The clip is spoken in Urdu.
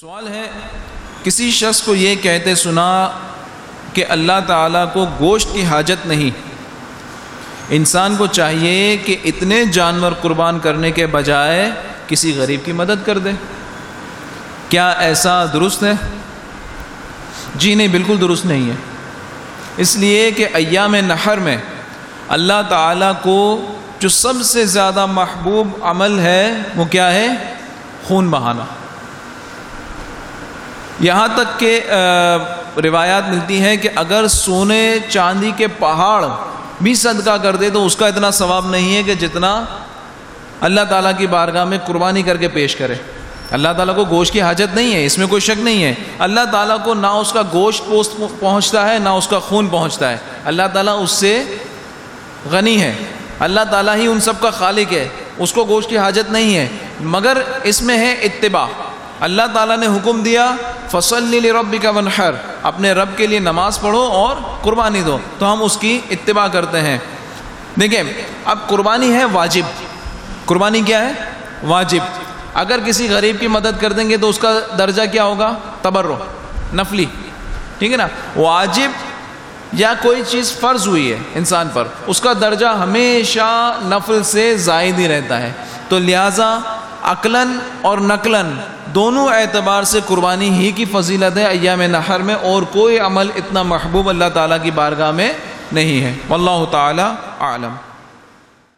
سوال ہے، کسی شخص کو یہ کہتے سنا کہ اللہ تعالیٰ کو گوشت کی حاجت نہیں۔ انسان کو چاہیے کہ اتنے جانور قربان کرنے کے بجائے کسی غریب کی مدد کر دے۔ کیا ایسا درست ہے؟ جی نہیں، بالکل درست نہیں ہے۔ اس لیے کہ ایام نہر میں اللہ تعالیٰ کو جو سب سے زیادہ محبوب عمل ہے، وہ کیا ہے؟ خون بہانا۔ یہاں تک کہ روایات ملتی ہیں کہ اگر سونے چاندی کے پہاڑ بھی صدقہ کر دے تو اس کا اتنا ثواب نہیں ہے کہ جتنا اللہ تعالیٰ کی بارگاہ میں قربانی کر کے پیش کرے۔ اللہ تعالیٰ کو گوشت کی حاجت نہیں ہے، اس میں کوئی شک نہیں ہے۔ اللہ تعالیٰ کو نہ اس کا گوشت پوست پہنچتا ہے، نہ اس کا خون پہنچتا ہے۔ اللہ تعالیٰ اس سے غنی ہے۔ اللہ تعالیٰ ہی ان سب کا خالق ہے، اس کو گوشت کی حاجت نہیں ہے۔ مگر اس میں ہے اتباع۔ اللہ تعالیٰ نے حکم دیا فصل رب کا ونحر اپنے رب کے لیے نماز پڑھو اور قربانی دو۔ تو ہم اس کی اتباع کرتے ہیں۔ دیکھیں، اب قربانی ہے واجب۔ قربانی کیا ہے؟ واجب۔ اگر کسی غریب کی مدد کر دیں گے تو اس کا درجہ کیا ہوگا؟ تبرو نفلی۔ ٹھیک ہے نا؟ واجب یا کوئی چیز فرض ہوئی ہے انسان پر، اس کا درجہ ہمیشہ نفل سے زائد ہی رہتا ہے۔ تو لہٰذا عقلاً اور نقلاً دونوں اعتبار سے قربانی ہی کی فضیلت ہے ایام نہر میں اور کوئی عمل اتنا محبوب اللہ تعالیٰ کی بارگاہ میں نہیں ہے۔ واللہ تعالیٰ عالم